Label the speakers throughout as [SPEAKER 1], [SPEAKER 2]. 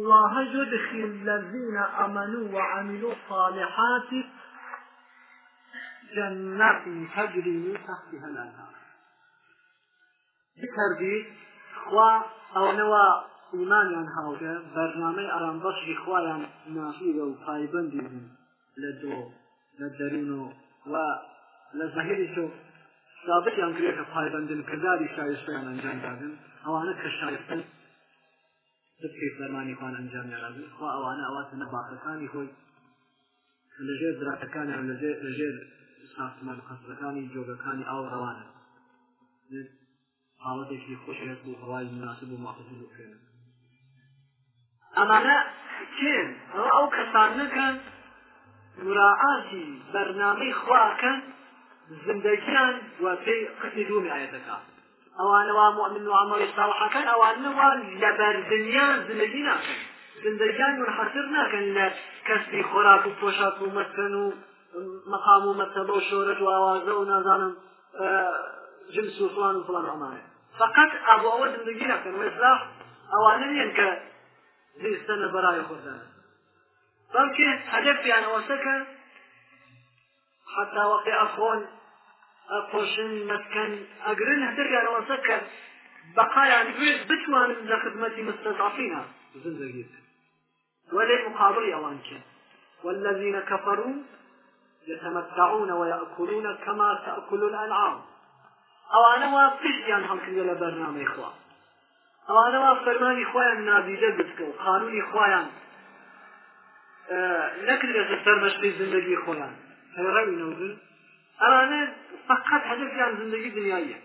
[SPEAKER 1] الله يدخل الذين آمنوا وعملوا الصالحات جنات تجري من تحتها الأنهار بكردي خوا أو نوا إيمانيان هاوجا برنامج أرام بشري خوايان نافيدة وقايبندي لدو لدرونو و لزهيري شو سابقا كريكا قايبندن كذلك شايستان أنجان دادن أو أنا كشايستان دفتی فەرمانی خوان ئەنجام یاراوی خوا ئەوانە ئەواتە نەباقەکانی خۆی لەژێر دراتەکانیان لەژێر لەژێر ساسمان قەسەکانی جۆگەکانی ئاو ڕەوانە حاڵەتێکی خۆشێت بوو هەوای مناسب و ماخزی بکرێن ئەمانە کێن ئەوە ئەو کەسان نەکەن مراعاتی بەرنامەی خواکەن زندگیان وە پێی قسمی دومی ئاەتەکە ئەوانەوا مؤمن و عملی ساڵحەکان ئەوانەوە لە بەردنیا زندگی ناکەن زندگیان و حەسر ناکەن لە کەسی خۆراک و پۆشاک و مەکەن و مەقام و مەتەبە و شۆرەت و ئاوازە و نازانم جنس و فلان و فلان ئەمانە فقط ئەبو ئەوە زندگی ناکەن وێسلا ئەوانە نیەن کە زیستە لە بەرای خۆدان بەڵکێ هەدەفیان ئەوەسەکە حتا وەقتی ئەخۆن پۆشن مەسکەن ئەگرن هەندرگانەوەسە کە بەقایان گوێت بتوانن لە خدمەتی مستەزافینە زندگی ولی مقابل ئەوان کرد والذين كفروا يتمتعون ويأكلون كما تأكل الأنعام أو أنا ما فجيان هم كذا لبرنامج إخوة أو أنا ما فرمان إخوان نابيدة بسكو قانون إخوان آه لكن إذا فرمش في زندگي إخوان هل رأي نوزن ئەوانە فقط هەدفیان زندگی دنیاییە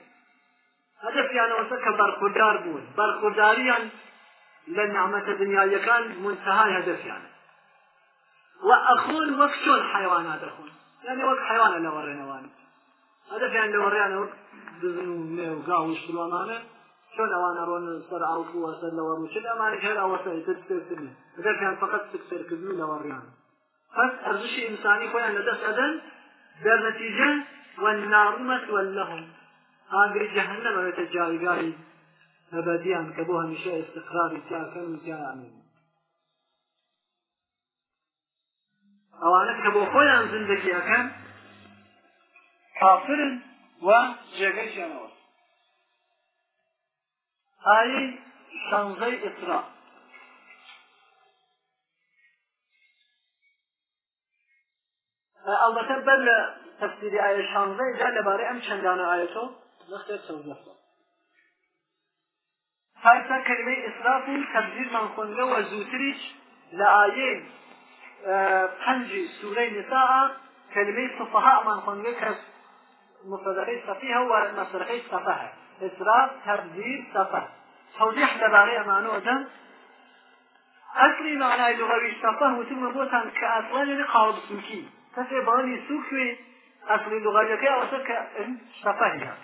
[SPEAKER 1] هەدفیانەوەسە کە بەرخوردار بوون بەرخورداریان لە نامەتە دنیایەکان منتەهای هەدفیانە و ئەخۆن وەک چۆن حیوانات دەخۆن یعنی وەک حیوانە لەوە ڕێنەوانە هەدفیان لەوە ڕیانەوە دزن و نێ و گاو و شلوانانە چۆن ئەوانە ڕۆن سەر ئاوکو وەسەر لەوە مچل ئەمانە هێر ئەوەسە تر سێرکردن هەدفیان فقط سکسەرکردن لەوە ڕیانە پس ئەرزشی ئینسانی خۆیان لەدەست ئەدەن بالنتيجة والنار مثوى لهم آخر جهنم يتجاوزان أبديا كبوها من شيء استقرار ساكن ساعمين ئەوانە کە بۆ خۆیان زندگیەکەن کافرن و جێگەی شانەوە ئای شانزەی ئسرا ئەڵبەتە بەر لە تەفسیری ئاە شانزەیدا لەبارەی ئەم چەندانە ئاەتەوە نەختێت سەوزە تایسا کەلمەی ئیسرافی تەبدیل مانخۆنگەوە زووتریش لە ئاەی پەنجی سوورەی نساء کەلمەی سفها مانخۆنگە کەس مفەدەقەی سەفی هەوە مەسرەقەی سەفە ئیسراف تەبدیل سەفە توضیح لەبارەی ئەمانەوە دەن أصلي معنى لغوي الشفاه وتم بوتان كأصلا لقاعد سلكي تفي بالي سوكوي أصل اللغة كي أوصك إن شفهنا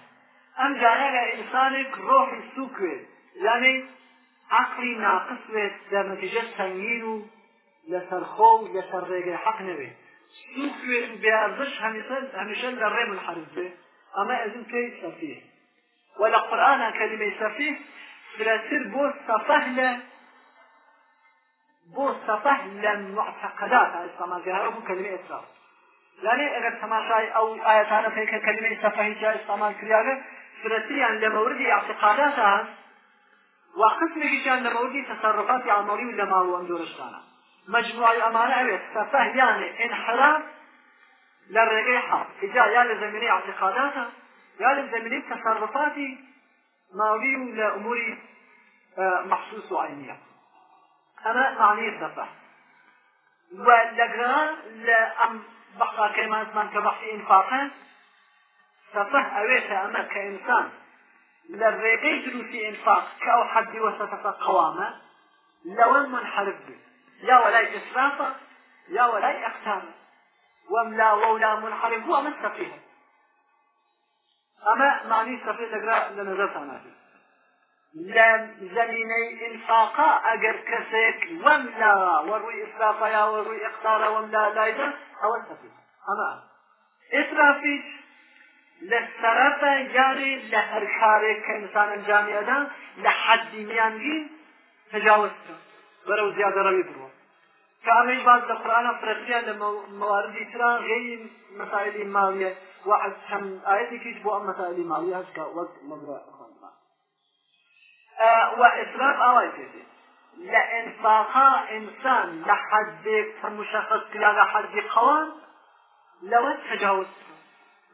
[SPEAKER 1] أم جانا إنسانك روح سوكوي يعني عقلي ناقص بيت لنتيجة سنين لسرخو لسرقة حق نبي سوكوي بأرزش هميشا للرأي منحرف به أما أزم كي سفيه ولا قرآن كلمة سفيه فلاسر بو سفهنا بۆ سەفەح لە معتەقەدات ئێستا ماگەهەبوو کەلمە ئێستا لانێ ئەگەر تەماشای ئەو ئاەتانە پێکە کەلمەی سەفەهیجا ئستامان کریاگە فرەتیان لە مەوردی عقیقادات هات و قسمێکیشیان لە مەوردی تەسەرڕفاتی عمەڵی و لە ماڵ ئەم دۆرشتانە مجموعی ئەمانە ئەوێت سەفەهیانێ ئینحراف لە ڕێگەی حەق ئجا یا لە زمینەی عقیقاداتە یا لە زمینەی تەسەرڕفاتی ماوی و لە ئەموری محسوس و عینیە ئەمە معنی سەفەه و لەگەڕان لە ئەم بەحقاکەمان زمان کە بەحی ئینفاقە سەفەح ئەوێتە ئەمە کە ئینسان لە ڕێگەی دروستی ئینفاق کە ئەو حەدی وەسەتەفە قەوامە لەوە منحرف بێت یا وەلای ئسرافە یا وەلای ئەختامە وەم لا وەولا منحرف بوو ئەمە سەفیه ئەمە معنی سەفیه دەگرا لە نەزەرتان نابێت لە زەمینەی ئینفاقا ئەگەر کەسێک وەملا وەڕووی ئیسرافەیا وەڕووی ئەقتارە وەملا لایدە ئەوە سەفی ئەمە ئیسرافیش لە سەرەتە یاری لە هەر کارێک کە ئینسان ئەنجامیەدا لە حەدی میانگی تجاوزکە بەرەو زیادە ڕەوی بڕوە کە ئەمەش باز لە قورآانە فرەتیان لە مەواردی ترا غێری مەسائلی ماویە وەعەز هەم ئاەتێکیش بۆ ئەم مەسائلی ماویە هەشکە وەک مەبرە وإسلام أوائي فيه لإنفاقا إنسان لحدك مشخص كلا لحد قوان لو تجاوز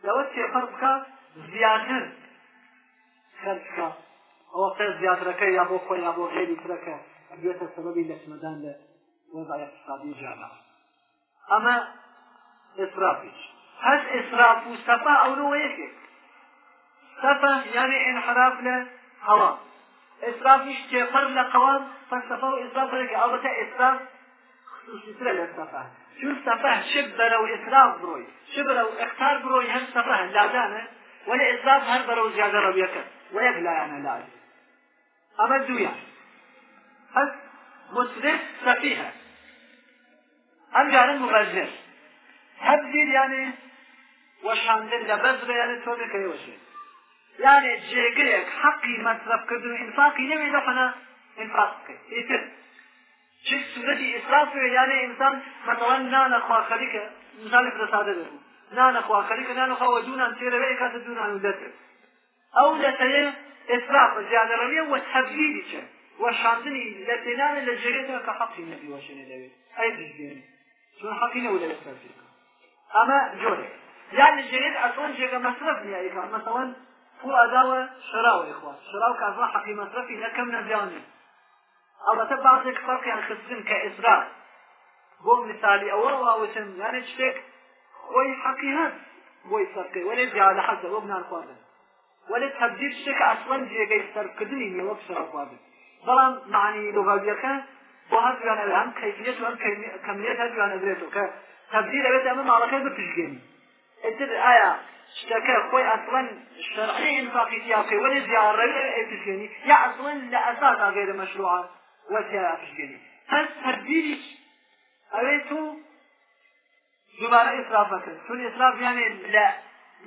[SPEAKER 1] لو تفرقك زيادة خلقك أو قيل زيادة يا أبو خوي يا أبو غيري تركه بيت السبب اللي سمدان لوضع اقتصادي جامع أما إسرافيش هل إسراف وسفا أو نويك سفا يعني انحراف لهوام ئسرافیش تێپەر لە قەوان فەلسفە و ئسراف بەرەگە ئەڵبەتە ئسراف خصوصیترە لە سەفە چون سەفە شب بەرە و ئسراف بڕۆی شب بەرە و ئەختار بڕۆی هەر سەفە هەندادانە وەلە ئسراف هەر بەرە و زیادە ڕەویەکە وەیەک لایەنە لای ئەمە دوویە هەست مسرف سەفیهە ئەم جارن مغەزر هەبدیر یعنی وەشاندن لە بەزرە یعنی تۆ بکەیەوەشێت یانێ جێگرێک حەقی مەصرفکردن و ئینفاقی نەوێ دەخەنە ئینفاق بکەیت ئیتر چ سورەتی ئیسراف بێ یانێ ئینسان مەتەڵەن نانەخوا خەریکە مثالێک بدە سادە دەبوو نانەخوا خەریکە نانەخواوە دوونان تێرەوەی کاتە دوونان و دەتر
[SPEAKER 2] ئەو دەتەیە
[SPEAKER 1] ئیسراف زیادە ڕەویە وە تەبدیلی چە وەشاندنی لە تێنانە لە جێگرێتەوە کە حەقی نەبی وەشێنێ دەوێت ئەی دژگێنێ چون حەقی نەوە لەوێت ئەمە جۆرێک يعني الجريد أصلا جيغا مصرف نهائي مثلا فو ئەداوە شراوی خواست شراو کازما حەقی مەصرفی نەکەم نەبیانی ئەڵەتە بازێک فەرقیان خستن کە ئیسرا بۆ مثالی ئەوە واوتن یانە شتێک خۆی حەقی هەست بۆی سەرکەی وەێ جیالە حەزەوە بنان خواردن وەێ تەبدیل شتێکە ئەسڵەن جێگەی سەرکردنی نەوەک شراخواردن بەڵام معنی لغاویەکە بۆ هەزیان ئەم کەفیت وەم کەمیت هەزیان ئەدرێتەوە کە تەبدیل ئەوێت ئەمە ماڵەکەی بپشگێنی ئەتر ئایا شتەکە خۆی ئەسڵەن شەرعی انفاقی تیاکەی وەلی زیاڕەوی ئەپشکێنی یا ئەسڵەن لە ئەساس ئاگەی لە مەشروعات وەسییاپشکێنی هەست هەردیریش ئەوێ تۆ دووبارە ئیسراف بکرد چون ئیسراف یانێ لە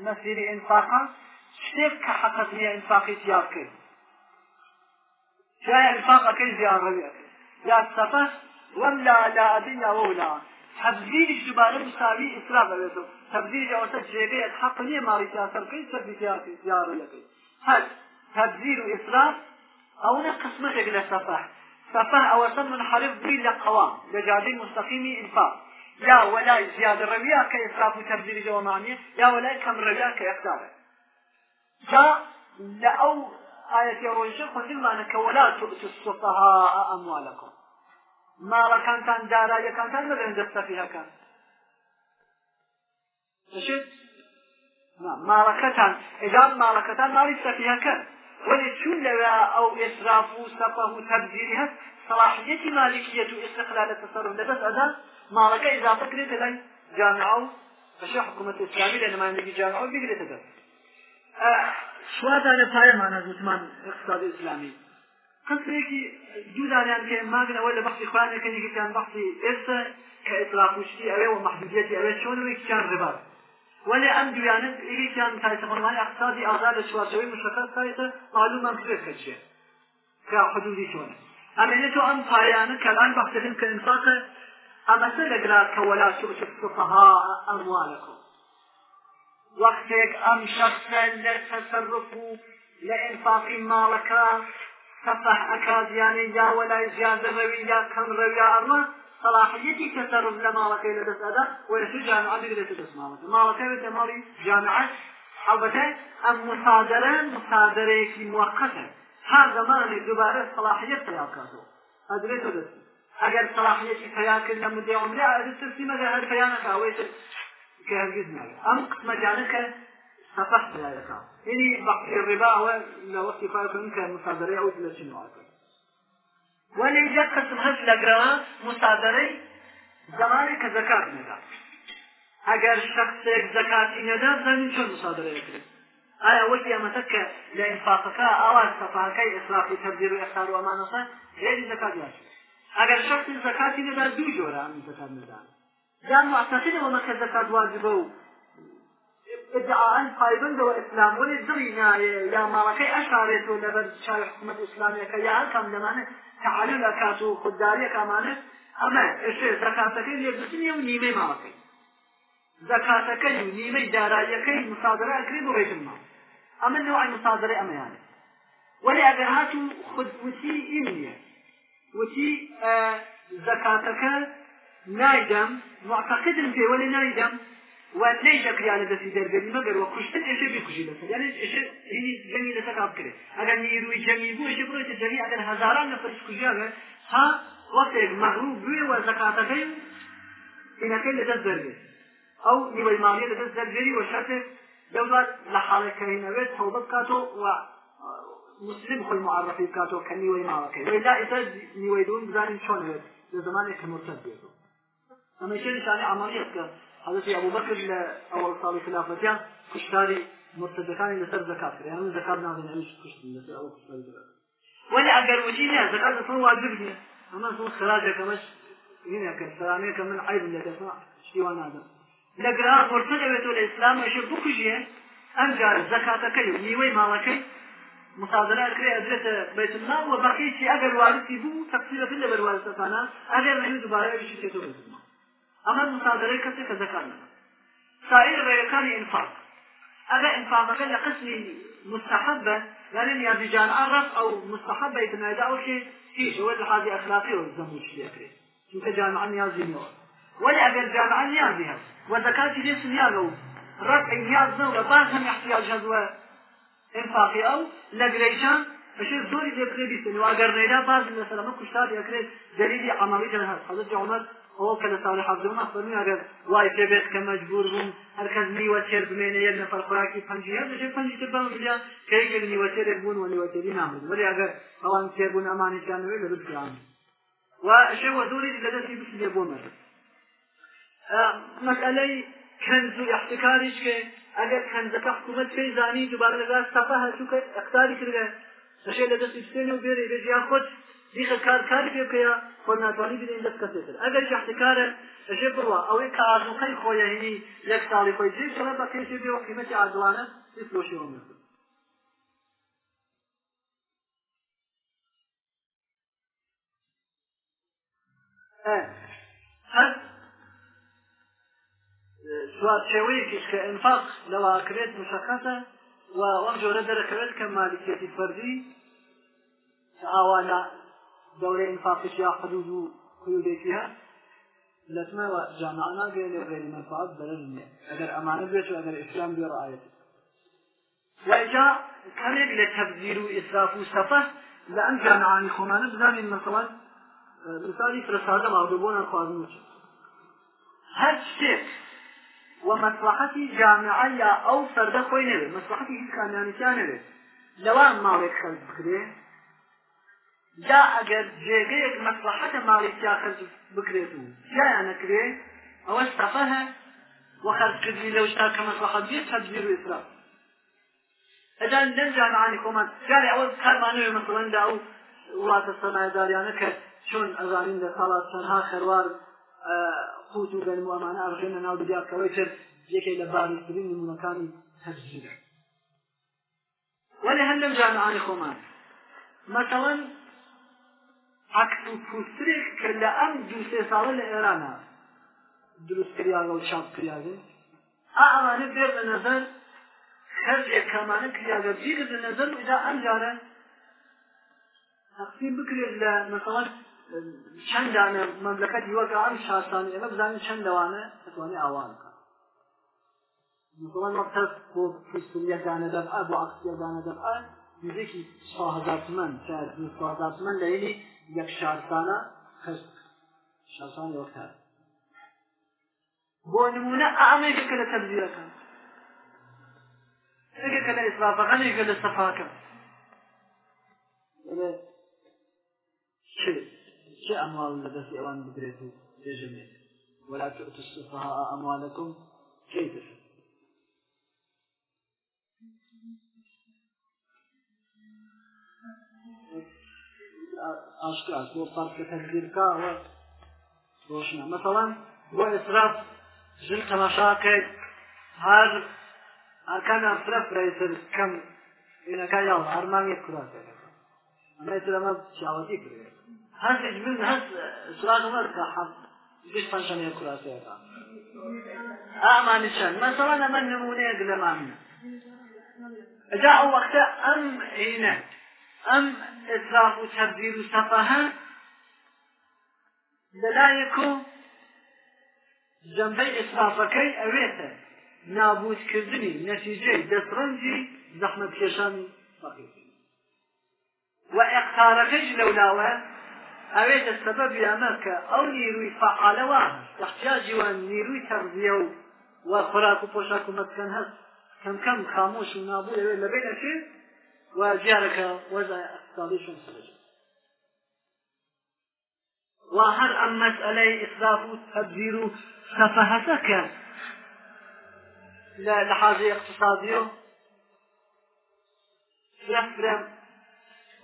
[SPEAKER 1] مەسیری ئینفاقا شتێک کە حەقەت نیە ئینفاقی تیاکرد شایە ئینفاقەکەی زیاڕەوی یا سەفەر وەم لا لا ئەدینا وەولا تبدیلش دوباره مساوی اسراف دەبێت و تبدیلی ئەوەتە جێبێت حەق نییە ماڵی تیاسە بکەی سەربیتیاسی زیارە دەکەی هەر تبدیل و اسراف ئەوە قسمەتێک لە سەفەح سەفەح ئەوەتە منحرف بی لە قەوام لە جادەی مستەقیمی ئینفاق یا وەلای زیادە ڕەویە کە ئسراف و تبدیلی جەوەمانیە یا وەلای کەم ڕەویە کە یەقدارە جا لە ئەو آية يا رجل خذ المعنى كولا تؤتوا السفهاء أموالكم ماڵەکانتان داراییەکانتان ببێن دەستەفیرەکە دەشێت ماڵەکەتان ئێدام ماڵەکەتان ماڵی سەفیەکە وەێ چون لەوێ ئەو ئێسراف و سەپە و تەبدیری هەست سەلاحیەتی مالکیەت و ئێستقلا لە تەسەرم لەدەست ئەدا ماڵەکە ئێزافە کرێتە لای جامعا و بەش حکوومەت ئسلامی لە نمایندگی جامعا بگرێتە دەست سوادانە پایەمانە زوتمان اقتصادی ئسلامی قسمێکی دوودانیان پێ ماگرەوە لە بەختی خوانەکە یەکێکیان بەختی ئێستا کە ئێتلاپوشتی ئەوێ و مەحدودیەتی ئەوێ چۆنەوەیکیان ڕێبات ولی ئەم دویانت یەکێکیان تایتەمەڵمانی اقتصادی ئازار لە چوارچەوەی مشەکەس تایتە معلومان کرێت کە چیە کا حدودی چۆنە ئەمێنێتەوە ئەم پایانە کەلان بەختەکەن کە انفاقە ئەمەسە لەگرات کە وەلا شوش فقها ئەموالەکم وەختێک ئەم شخصە لە تەسەرف و لە ئینفاقی ماڵەکە سەفەح ئەکات یانێ یا وەلای زیادە ڕەوی یا کەم ڕەویا ئەمە صلاحيتي كسر لما وكيل تسألة ويسجع جامعة إلى تدرس ما وكيل ما وكيل تماري جامعة حبته أم مصادرة مصادرة في مؤقتة هذا زمان دوباره صلاحية تلاقاته أدري تدرس أجر صلاحية فياك لمدة عمري أدري ترسي مجال فيانك أو يسر كهرجز أم قسم جانك فصحت هذا الكلام يعني بحث الربا هو لو وقت فاتك يمكن مصادرة أو إلى شنو ولی یک قسم هست لگروا مصادره زمانی که زکات ندا اگر شخص یک زکاتی ندا زمین چون مصادره کرد آیا وقتی امتا که لانفاقکا اول صفحکه اصلاحی تبدیر و اختار و امان اصلا غیر زکات یاشد اگر شخص زکاتی ندا دو جوره امین زکات ندا یا معتقد و مکه زکات واجبه و ادعاء قائبن و اسلام ولی دلی نایه یا مالکی اشاره تو لبر شهر حکومت اسلامی که یا کم لمانه تعالل اکات و خودداری کمانه اما اشه زکاتکی یه دوسنی و نیمه مالکی زکاتکی و نیمه دارایکی مصادره اکری بو بیت المال اما نوع مصادره اما یعنی ولی اگر هاتو خودوتی اینیه وتی زکاتکه نایدم معتقدم پێوەلی نایدم وان ليش أكريانا دسي دربين مقر وكشتت إيش بيكشي بس يعني إيش هني جميل تقاب كده أجر نيروي جميل بو إيش بروي تجري أجر هزاران نفر سكجيا ها وقت مغروب بوي وزكاتكين إنكين لدس دربين أو نيوي مالية لدس دربين وشرطه دولة لحالة كريمة ويت توبة كاتو و مسلم خوي معرفي بكاتو كنيوي معركة وإلا إذا نيوي دون بزارين شون هيد لزمانك مرتب بيتو أما شيء عملية كده حضرتی ئەبوو بەکر لە ئەوەڵ ساڵی خلافەتیان کوشتاری مرتدەکانی لەسەر زکات کرد یان زکات نادەن ئەمیش کوشتن لەسەر ئەوە کوشتن ولی ئەگەر وجی نیە زکات لەسەر واجب نیە ئەمە سۆ خراجەکەمەش هنا كسلامية كمن عيب لك اسمع شتي وانا هذا لقرا مرتدبة الإسلام وشي بوكجي أرجع الزكاة كيو نيوي مالكي مصادرة كري أدرس بيت المال وبقي شي أجر وارثي بو تقصير في اللي بالوارثة أنا أجر نحن دبارة بشي تتوبة ئەمە مسادرەی کەسی کە زەکان سائر ڕێیەکانی ئینفاق ئەگە ئینفاقەکە لە قسمی مستحبە یعنی یاردیجان ئاغف ئەو مستحبە یتنایدا ئەو شێ فيش هو الحاجة أخلاقية والزموج في أكره شو كجامعا نيازي نور ولا أبير جامعا نيازي هذا وزكاة ليس نيازو رفع نياز نور بازم يحتياج هذا انفاقي أو لقريشان فشي زوري ذكري بيستني وأقر نيدا بازم مثلا ما كشتار يكره دليلي عملي جنها حضرت عمر ئەو کە لە ساڵی حەزمە فەرمی ئەگەر وای پێبێت کە مەجبور بووم هەرکەس نیوە تێر بمێنە یەک نەفەر خوراکی پەنجی هەر دەشێ پەنجی تر بەم بیا کە یەکێک نیوە تێرێک بوون و نیوەتێری نامن وەری ئەگەر ئەوان تێر بوون ئەمانیشیان نوێ لە بستیان و شێ وەزوری لە دەستی بسێ بۆ مەر مەسئلەی كنز احتكارش كه اگر كنز حكومت في زاني دوباره لگا صفه هاتو که اقتاری کرده شیل دست استنی و بیاری بیاری خود دیخە کارکاری پێ پێەیە خۆ ناتوانانی بدەین دەست کەسێتر ئەگەر شەحتکارە ئەژێ بڕوە ئەوەی کە ئازوخەی خۆیهینی یەک ساڵی خۆی جێ شڵە بە پێشێ بێ و قیمەتی ئازوانە پێشی ئەو چێوەیەکیش کە ئەنفاق لەواکرێت مشخصە و ئەم جۆرە دەرەکەوێت کە مالکێتی فەردی ئاوانە دولة انفاقش يا حدود قيودك لسمه جامعنا غير غير مفاد برنيه اگر امانه بيش اگر اسلام بير ايت وإجا كمك لتبذير وإسراف وسفه لأن جامعاني خمانة بزانين مثلا مثالي فرسادة مغضبونا خوازم وچه هر شيء ومصلحتي جامعية أو فردة خوي نبي مصلحتي هيك كان يعني كان نبي لوان مالك خلق بكريه یا ئەگەر جێگەیەک مەسلحەتە ماڵێکیا خرج بکرێت و جایان نەکرێت ئەوەش تەفە هە وە خەرجکردی لەو شتا کە مەسلحەت بێت تەجبیر و ئسراف ئەجان نەنجا معانی کۆمان جارێ ئەوە کارمانەوێ مەسەڵەندا ئەو وڵاتە سەنایداریانە کە چۆن ئەزانین لە ساڵات چەندها خەروار قووت و گەلم وامانە ئەڕژێنە ناو دیاکەوەی کرد یەکەی لە باریترین نمونەکانی تەجبیرە وەلی هەندەم جامعانی خۆمان مثلا عکس و پوسترێک کە لە ئەم دوو سێ ساڵە لە ئێرانە دروستکریاگە و چاپکریاگە ئامانە بێ لە نەزەر خەرجێک کەمانە کریاگە بگیرت لە نەزەر ودا ئەم جارە تقسیم بکرێت لە مثلا چەند دانە مەملەکەتی وەکە ئەم شارسانی ئێمە بزانین چەند دەوانە دەتوانێت ئاوان بکە مثلا وەکتەس بۆ پوستریەکانە دەبعە بۆ عکسیەکانە دەبعە نزێکی هزارتمەند هزارتمەند لە ینی یەک شارسانە خست شارسان وەکتار بۆ نمونە ئامەی بکە لە تەبزیرەکە ئەگەکە لە ئیسلافەکانێکە لە سەفاکە چه ئەماڵ لە دەستی ئەوان بگرێت و بێژمێت ولا تؤتوا السفهاء أموالكم كيف ئاشکاس بۆ پارکە تەنگیرکاوە ڕۆژنە مەسەڵەن بۆ ئێسراف ژن تەماشاکەیت هەر ئەرکان ئەفرەف ڕێتر کەم ینەکان یاڵ هەرمانیت کوڕاتێت ئەمەتر ئەمە چاوەتی کرێت هەر من هەست سران وەرکە حەز بیش پەنجەمەیە کوڕاتێەکە ئامانی چەند مەسەڵەن ئەمە نمونەیەک لەمانە جا ئەو وەختە ئەم عینە ئەم ئسراف و تەبدیر و سەفەهە لەلایەک و جەمبەی ئسرافەکەی ئەوێتە نابوودکردنی نەتیجەی دەسڕەنجی زەحمەت کێشانی فەقیر و ئەقتارەکەیش لەولاوە ئەوێتە سەبەب یامە کە ئەو نیروی فعالەوە تەحتیاجیوان نیروی تەغزیە و وە خۆراک و پۆشاک و مەسکەن هەست کەم کەم خامۆش و نابوو لەوێ لەبێ ئەچێت و جارەکە وەزای ئەقتصادیشون سرجە و هەر ئەم مەسئلەی ئیسراف و تەبدیر و سەفەهەتە کە لە لەحاظی اقتصادی و فرە فرە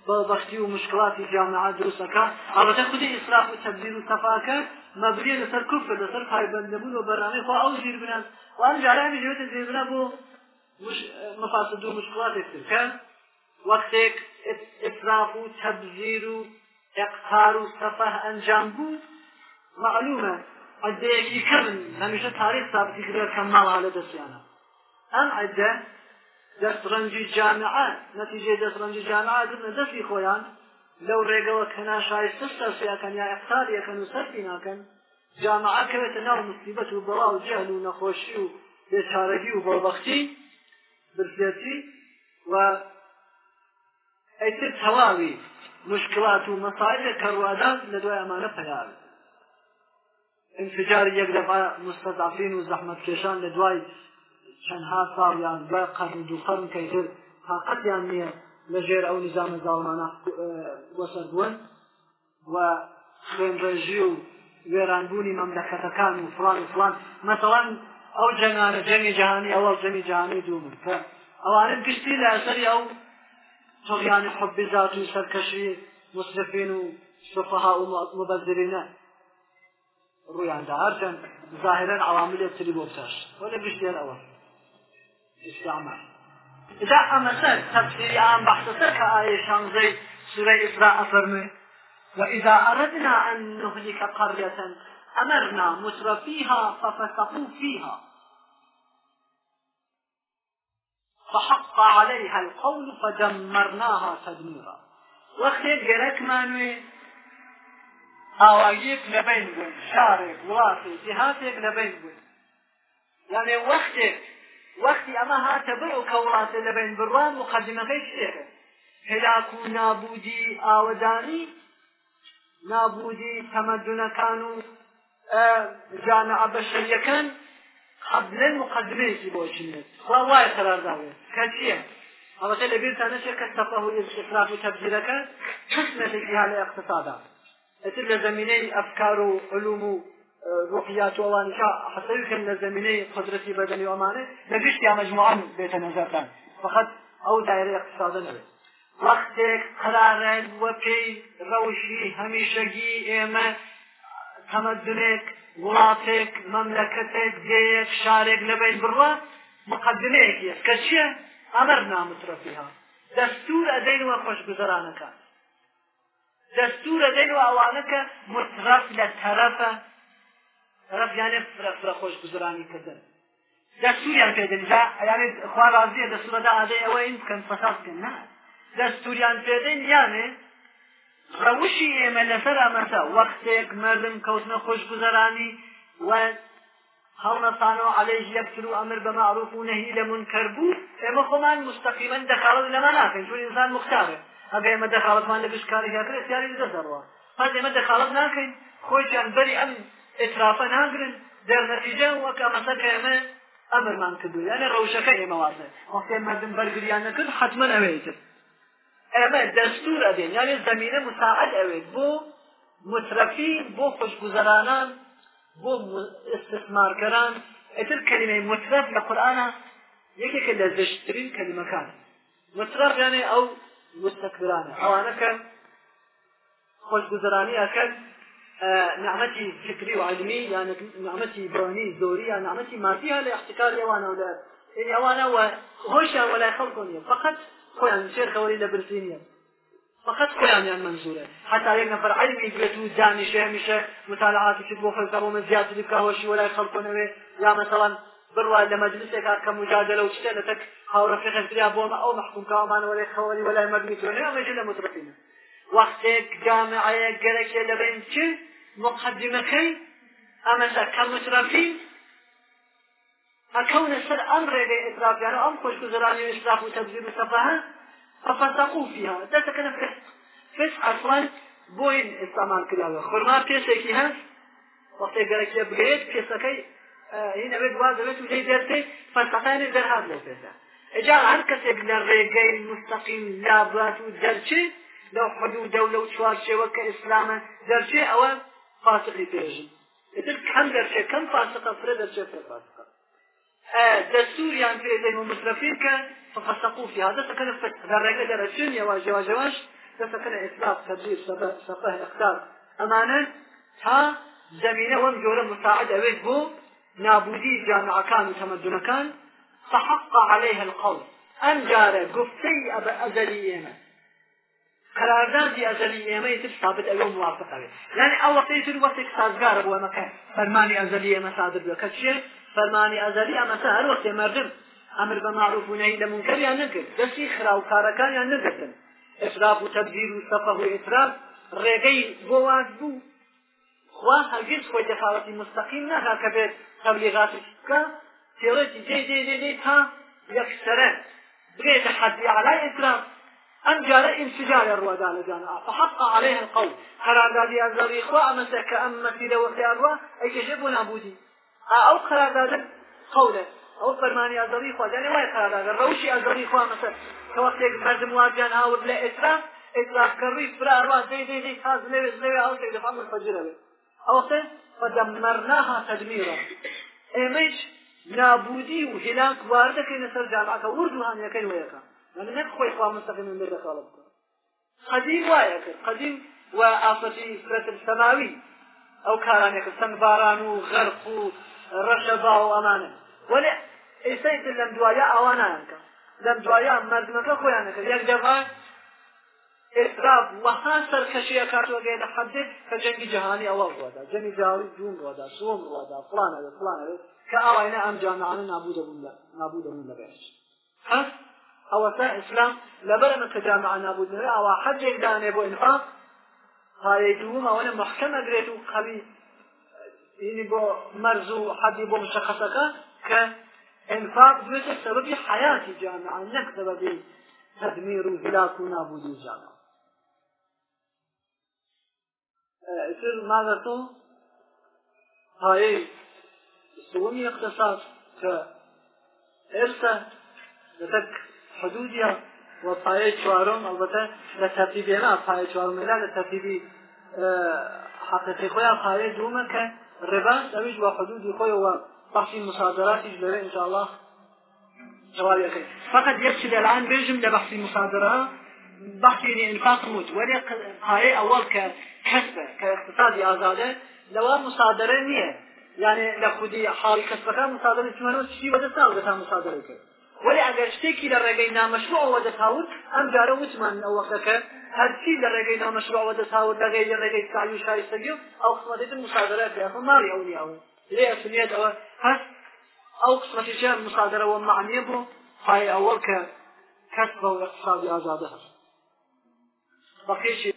[SPEAKER 1] بەڵبەختی و مشکلاتی جامعە دروستەکە ئەڵەتە خودی ئیسراف و تەبدیر و سەفاکە مەبریە لەسەر کوفر لەسەر پایبەندەبوون و بەرنامەی خوا ئەو زیر بنان وان جارامی دەوێتە زیربنا بۆ مفاسد و مشکلاتێک ترکە وەختێک ئفراف و تەبزیر و ئەقتار و سەفەه ئەنجام بوو معلومە عدەیەکی کەبن هەمیشە تاریخ سابتیگرێ کە ماڵا لە دەستیانە ئەم عدە دەستڕەنجی جامعە نەتیجێ دەستڕەنجی جامعە دنە دەستی خۆیان لەو ڕێگەوە کە ناشایستش دەسیەکەن یا ئەقتاریەکەن و سەرفی ناکەن جامعە کەوێتە ناو مصیبەت و بەڵاو جەهل و نەخۆشی و بێچارەگی و بەڵبەختی برسێتی و ئەیتر تەواوی مشکلات و مەسائلە کەڕوادان لە دوای ئەمانە پەیاوی انفجار یەک دەفع مستەضعفین و زەحمەت کێشان لە دوای چەندها ساڵ یان دوای قەرن دوو قەرن کەیتر تاقەتیان نییە لەژێر ئەو نظامە زاڵمانە وەسەر بوون و خوێنڕێژی و وێرانبوونی مەملەکەتەکان و فلان و فلان مەسەڵان ئەو جەنانە جەنگی جیهانی ئەوە جەنگی جیهانی دوو من کە ئەوانە گشتی لەسەری ئەو طغیان حب ذات و سرکشی مسرفین و سفها و مبذرینه رویان دا هرچند ظاهرا عوامل تری بوتاش ولا بشتير اول استعمال اذا امسك تفسير عن بحثتك آية شانزي سورة إسراء فرمي وإذا أردنا أن نهلك قرية أمرنا مسرفيها ففسقوا فيها فحق عليها القول فدمرناها تدميرا وەختێک گەرەکمانوێ ئاواگیت لەبین بوون شارێک وڵاتێکی هاتێک لەبین بوون یانێ وەختێک وەختی ئەمە هاتە بێ و کە وڵاتە لەبین بڕوان و قەدیمەکەی شتێکە هێلاک و نابودی ئاوەدانی نابودی تەمەدونەکان و جانە ئەبەشریەکان قبلن مقدمەیەکی بۆچینێت وا وایە قەرارداوێت کە چییە؟ ئەوەتە لەبیرتان نەچێت کە تەفەهو ئیسراف و تەبدیلەکە قسمێکی لە اقتصادا ئەتر لە زمینەی ئەفکار و علوم و روحيات ووانشاء حتى يمكن لزميني قدرتي بدني وماني نجشت يا مجموعة بيت نزاتان فقط أو دائرة اقتصادا نبي وقتك قرارك وبي روشي هميشقي إيمة تەمەدنێک وڵاتێک مەملەکەتێک دەیەک شارێک لەبێ بڕوە مقدمەیەکی کە چیە ئەمەر نامترەفیها دەستور ئەدەینەوە خۆشگوزەرانەکە دەستور ئەدەینەوە ئەوانەکە مترف لە تەرەفە تەرەفیانێ فرەفرە خۆشگوزەرانی کردن دەستوریان پێدەین یانێت خوا رازیە دەستورەدا ئادەی ئەوە ئین بکەن فەساد بکەن نا دەستوریان پێدەین یانێت ڕەوشی ئێمە لەسەر ئەمەسە وەختێک مردم کەوتنە خۆشگوزەرانی و هەڵنەسانەوە عەلەیش یەکتر و ئەمر بە معروف و نەهی لە منکر بوو ئێمە خۆمان مستەقیما دەخاڵت لەمە ناکەین چون ئینسان مختارە ئەگە ئێمە دەخاڵتمان لە بشکاری هاکرێت یاری دەزەرەوە پس ئێمە دەخاڵت ناکەین خۆیان بەری ئەم ئترافە ناگرن دەرنەتیجە وەک ئەمەسە کە ئێمە ئەمرمان کردو یانە ڕەوشەکە ئێمەوازە وەختێ مردم بەرگریان نەکرد حتممە ئەوێتر ئەمە دەستور ئەدێن یاێ زمینە مساعد ئەوێت بۆ مترفین بۆ خوشگوزەرانان بۆ استثمارگەران ئەتر کلمەی مترف لە قورآە یەکێکە لە زشتترین کلمەکان مترف یانێ ئەو مستەکبرانە ئەوانەکە خوشگوزەرانی ئەکەن نعمەتی فکری و علمی یان نعمەتی برانی زۆری یان نعمەتی مادی لە احتکار ئەوانە لە ئەوانە هۆشیان وەلای خەڵکۆنیە فقط خۆیان شێر خەوەری لە برسی نیە فقط خۆیانیان منزورە حتا یەک نەفر علمی بێت و دانیشە هەمیشە مطالعاتیش بۆ خەڵکەەوەمە زیاتری بکەوەشی وەلای خەڵکۆنەوێ یا مەسەڵەن بڕوای لە مەجلسێکا کە مجادلە و شتە لە تەک هاوڕفی خەزریا بۆمە ئەو مەحکومکەوەمانە وەلای خەوەری وەلای مەگنیتۆنێ ئەمەژی لە مترفینە وەختێک جامعەیە گەرەکێ لەبین چ مقدمەکەی ئەمەسە کە مترفین ئەکەونە سەر ئەم ڕێگەی ئسرافیانە ئەم خۆشگوزەرانی و ئسراف و تەبدیل و سەفاهە فەسەقو فیها دەتەکەنە فسق ئەسڵان بۆی ئێستامان کراوە خورما پێشێکی هەست وەختێ گەرەکێ بگرێت پێسەکەی هین ئەوێت باز دەبێت و جێ دەرتەی فەلسەفەیانی دەرهات لەو پێسە ئەجا هەر کەسێک لە ڕێگەی مستەقیم لابات و دەرچێ لەو حدودە و لەو چوارچێوە کە ئیسلامە دەرچێ ئەوە فاسقی پێژن ئتر کەم دەرچێ کەم فاسقە فرە دەرچێت فاسق دەستوریان پێدەین و مصرفین کە فسقوا فيها دەستەکەن دەڕێگە دەرەچون ێواژێواژەوەش دەستەکەن ئسلاف تەبیر سەفەه اقتار ئەمانە تا زمینە وەم جۆرە مساعد ئەوێت بۆ نابودی جامعەکان و تەمەدونەکان فحق عليها القول ئەم جارە گفتەی ئەبە ئەزەلی ئێمە قراردادی ئەزەلی ئێمە تر ثابت ئەوە موافق ئەوێت یعنی ئەو وەقتی تر وەختێک سازگارە بۆ ئەمەکە فەرمانی ئەزەلی ئێمە صادر بکە چێت فەرمانی ئازاری ئەمەسە هەر وەختێ مردم ئەمر بە معروفونەی لە منکەریان نکرد دەستی خراو کارەکانیان نگرتن ئسراف و تەبدیر و سەفە و ئێتراف ڕێگەی بۆ واز بوو خوا هەرگیز خۆی دەخاوەتی مستەقیم نەها کە بێت تەبلیغاتی بکە تێڕێتی جێ جێ جێ جێ تا یەکسەرە بێتە حەدی عەلای ئێتراف أم جاء انفجار الروادان جانا فحق عليها القول هر عدادي أنزاري إخوة أمسك أمتي لو في أروا أي كشبون أبودي ئەو قراردادە قەولە ئەو فەرمانی ئازەڵی خوا یعنی وای قراردادە ڕەوشی ئازەڵی خوا مەسەر کە وەختێک مردم وابیان هاورد لە ئێسرا ئێسراکەڕی فراڕوا دەی دەی دەی تاز لەوێ لەوێ ئەو تێک دەفام فەجرە بێت ئەوەختێ فەدەمەرناها تەدمیرە ئێمەش نابودی و هلاك واردەکەینە سەر جامعەکە ورد و هاانیەکەی وەیەکە من نەک خۆی خوا مستەقی من بێ دەخاڵە بکە قدیم وایە کرد قدیم و ئافەتی فرەت سەماوی ئەو کارانێکە سنگ باران و غەرق و ڕەشەبا و ئەمانە وەێ ئێستای تر لەم دوایە ئەوانانکە لەم دوایە مردمەکە خۆیانەکە یەک دەبان ئێستا وەها سەرکەشیە کاتوەگەی لە حەدێک کە جەنگی جیهانی ئەوە ڕۆدا جەنگی جاوی جون ڕۆدا سۆم ڕۆدا فلانەوێت فلانەوێت کە ئەوانە ئەم جامعانە نابوودەبوون نابوودەبوون لەبێش هەست ئەوەسا ئیسلام لەبەرمە کە جامع نابوودنەوە ئەوە حەجێک دانێ بۆ ئینفاق پارەی دووەم ئەوەنە محکەمەگرێت و قەوی یعنی بۆ مەرز و حەدی بۆ مشخصەکە کە انفاق بێتە سەبەبی حیاتی جامعە نەک سەبەبی تەدمیر و هلاک و نابودی جامعە سر ماذا تو هاي سومي اقتصاد ك ارسا لتك حدوديا وطاية شوارم البتة لترتيبنا طاية شوارم لا لترتيبي حقيقي خويا طاية دوما ك ڕێباش ئەویش بە حدودی خۆیەوە بەخشی مسادراتیش لەوێ انشاءالله جوابەکەی فقط یەک چی لەلاان بێژم لە بەخشی مسادرە بەخشی انفاق موت وەرێ ئاەی ئەوەڵ کە کەسبە کە اقتصادی ئازادە لەوە مسادرە نییە یعنی لە خودی حاڵی کەسبەکە مسادرە چمەەوە چی بەدەستا بەدەستا مسادرەکە ولی ئەگەر شتێکی لە ڕێگەی نامەشروعەوە دەتاوت ئەم جارە وتمان ئەوەکەکە هەرچی لە ڕێگەی نامەشروعەوە دەتاوت لەگەی لە ڕێگەی ساوی شایستەگی و ئەو قسمەتێتن مسادرە پێخە ماڵی ئەولیاوە لێ ئەسنێت ئەوە هەست ئەو قسمەتی چە مسادرەوە معنیە بوو پای ئەوە کە کەس بە اقتصادی ئازادە هەست بەقیشی